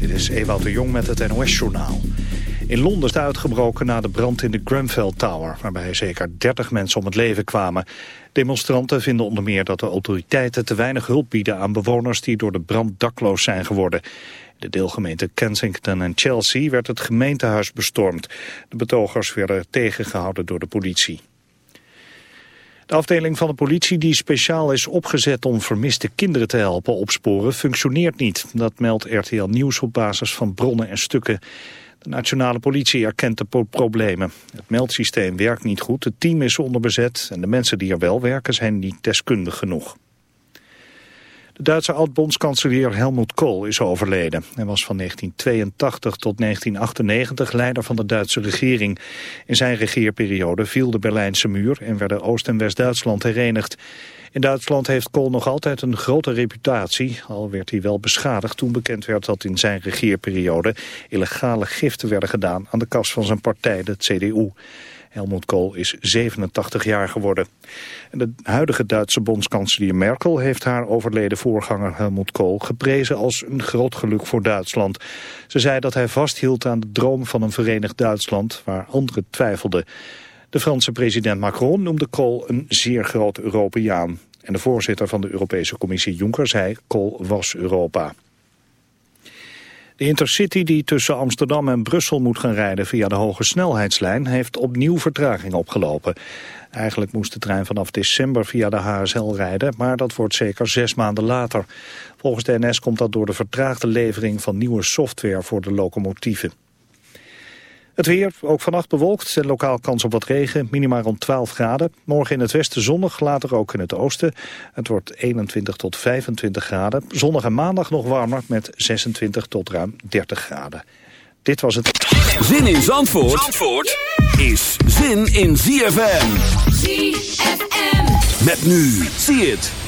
Dit is Ewout de Jong met het NOS-journaal. In Londen is uitgebroken na de brand in de Grenfell Tower... waarbij zeker 30 mensen om het leven kwamen. Demonstranten vinden onder meer dat de autoriteiten te weinig hulp bieden... aan bewoners die door de brand dakloos zijn geworden. De deelgemeente Kensington en Chelsea werd het gemeentehuis bestormd. De betogers werden tegengehouden door de politie. De afdeling van de politie die speciaal is opgezet om vermiste kinderen te helpen opsporen functioneert niet. Dat meldt RTL Nieuws op basis van bronnen en stukken. De nationale politie erkent de problemen. Het meldsysteem werkt niet goed, het team is onderbezet en de mensen die er wel werken zijn niet deskundig genoeg. De Duitse oud-bondskanselier Helmut Kohl is overleden. Hij was van 1982 tot 1998 leider van de Duitse regering. In zijn regeerperiode viel de Berlijnse muur en werden Oost- en West-Duitsland herenigd. In Duitsland heeft Kohl nog altijd een grote reputatie, al werd hij wel beschadigd toen bekend werd dat in zijn regeerperiode illegale giften werden gedaan aan de kas van zijn partij, de CDU. Helmut Kohl is 87 jaar geworden. De huidige Duitse bondskanselier Merkel heeft haar overleden voorganger Helmut Kohl geprezen als een groot geluk voor Duitsland. Ze zei dat hij vasthield aan de droom van een verenigd Duitsland waar anderen twijfelden. De Franse president Macron noemde Kohl een zeer groot Europeaan. En de voorzitter van de Europese Commissie Juncker zei Kohl was Europa. De Intercity die tussen Amsterdam en Brussel moet gaan rijden via de hoge snelheidslijn heeft opnieuw vertraging opgelopen. Eigenlijk moest de trein vanaf december via de HSL rijden, maar dat wordt zeker zes maanden later. Volgens de NS komt dat door de vertraagde levering van nieuwe software voor de locomotieven. Het weer, ook vannacht bewolkt en lokaal kans op wat regen, minimaal rond 12 graden. Morgen in het westen zonnig, later ook in het oosten. Het wordt 21 tot 25 graden. Zondag en maandag nog warmer met 26 tot ruim 30 graden. Dit was het. Zin in Zandvoort, Zandvoort is zin in ZFM. ZFM. Met nu, zie het.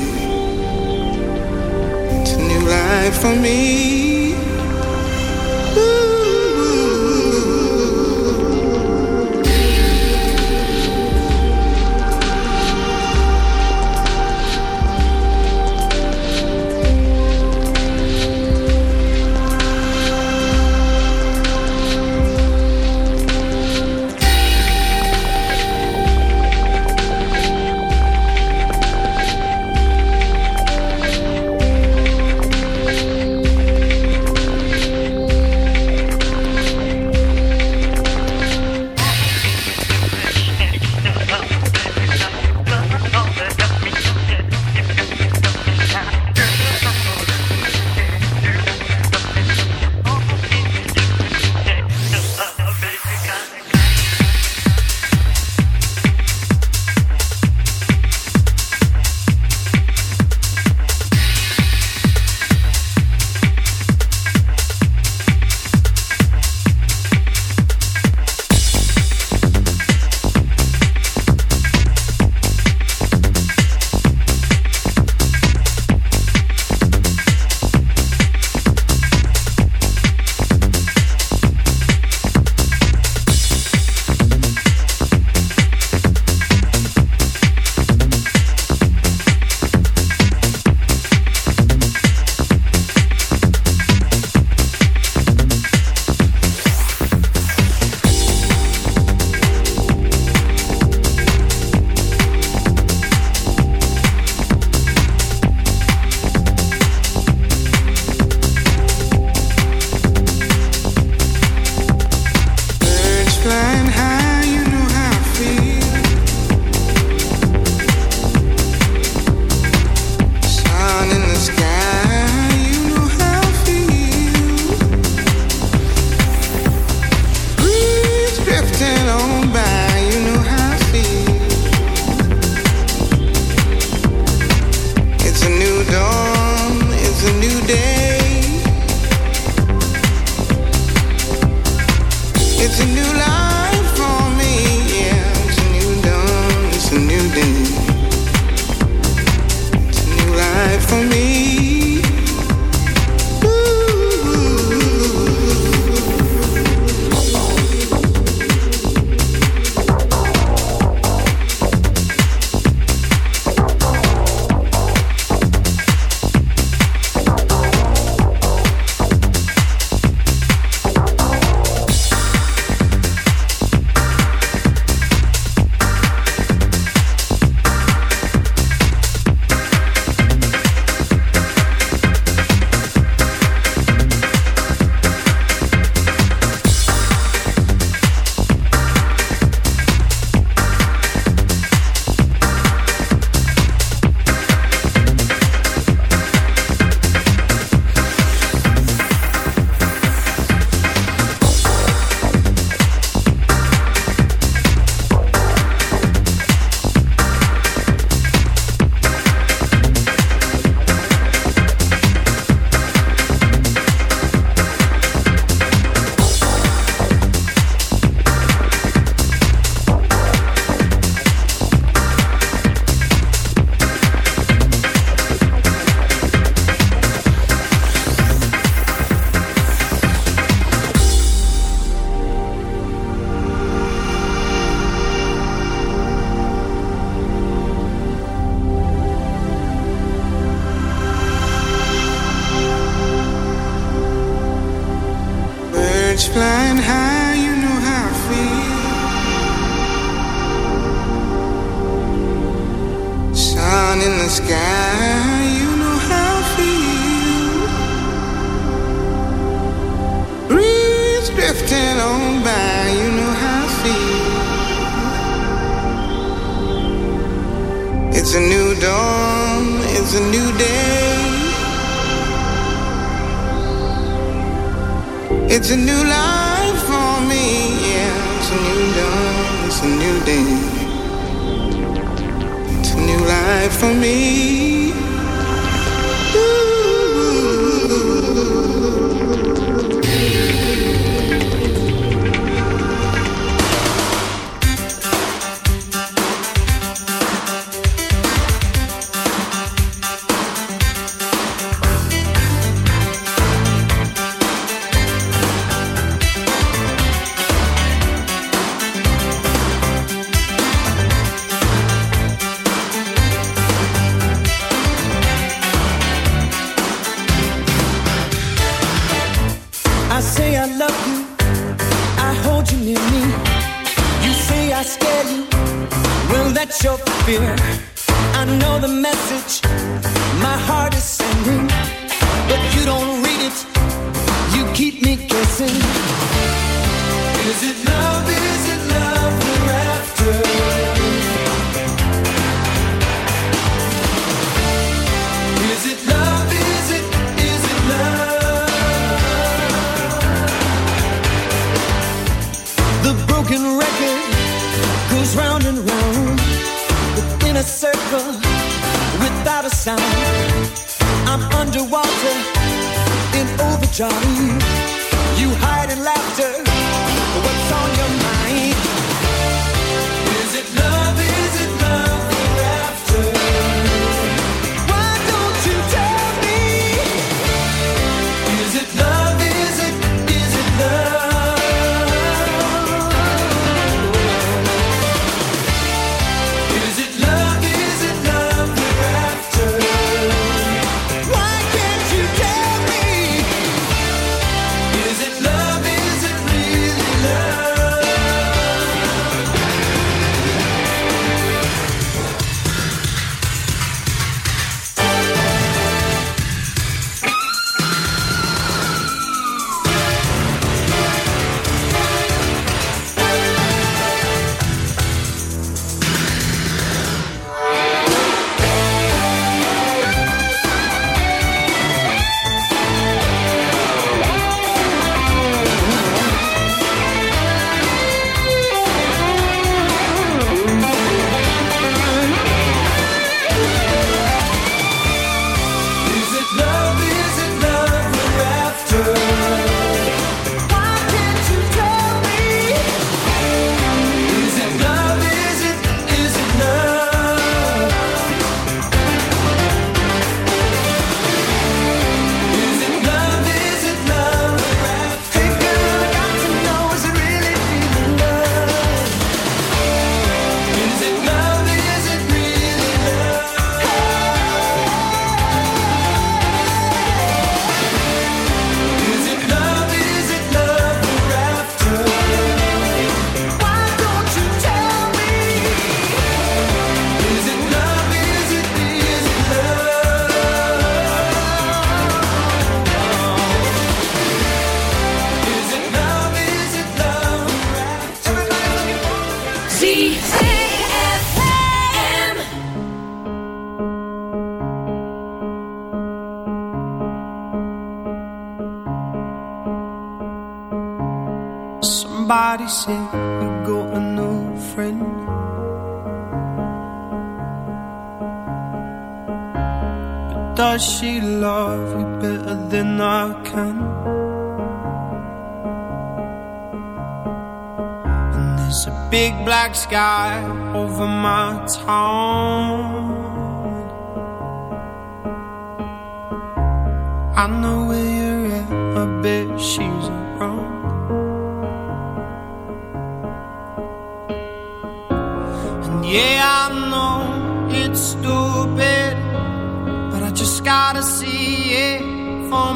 for me.